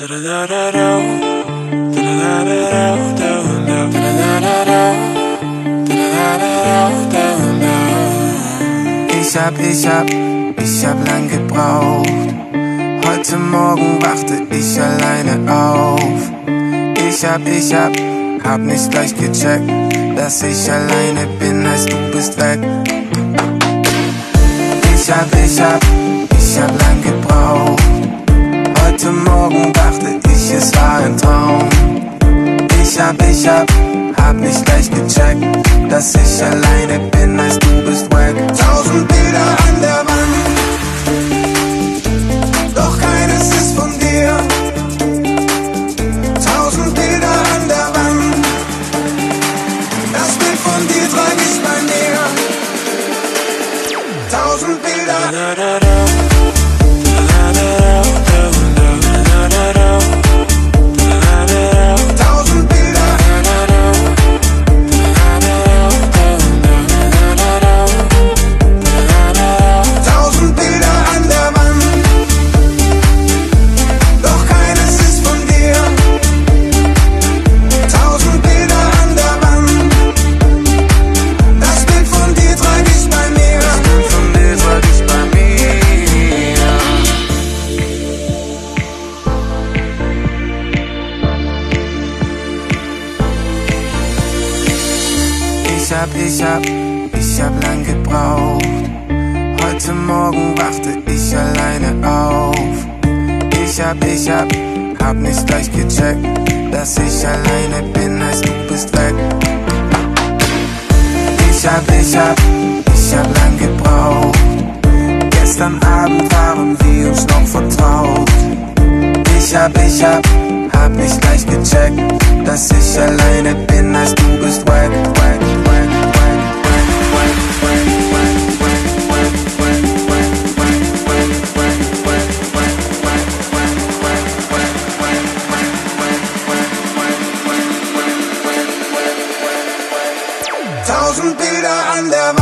Ich hab, ich hab, ich hab lang gebraucht. Heute Morgen wachte ich alleine auf. Ich hab, ich hab, hab nicht gleich gecheckt, dass ich alleine bin, heißt du bist weg. Ich hab, ich hab, ich hab lang gebraucht. Hab, ich hab, hab nicht gleich gecheckt, dass ich alleine bin, heißt du bist weg. Tausend Bilder an der Wand, doch keines ist von dir. Tausend Bilder an der Wand, das Bild von dir trag ich bei mir. Tausend Bilder. Ich hab, ich hab, ich hab lang gebraucht. Heute Morgen wachte ich alleine auf. Ich hab, ich hab, hab nicht gleich gecheckt, dass ich alleine bin, heißt du bist weg. Ich hab, ich hab, ich hab lang gebraucht. Gestern Abend waren wir uns noch vertraut. Ich hab, ich hab, hab nicht gleich gecheckt, dass ich alleine bin, heißt du bist weg, weg, weg. tausend Bilder an der Wand.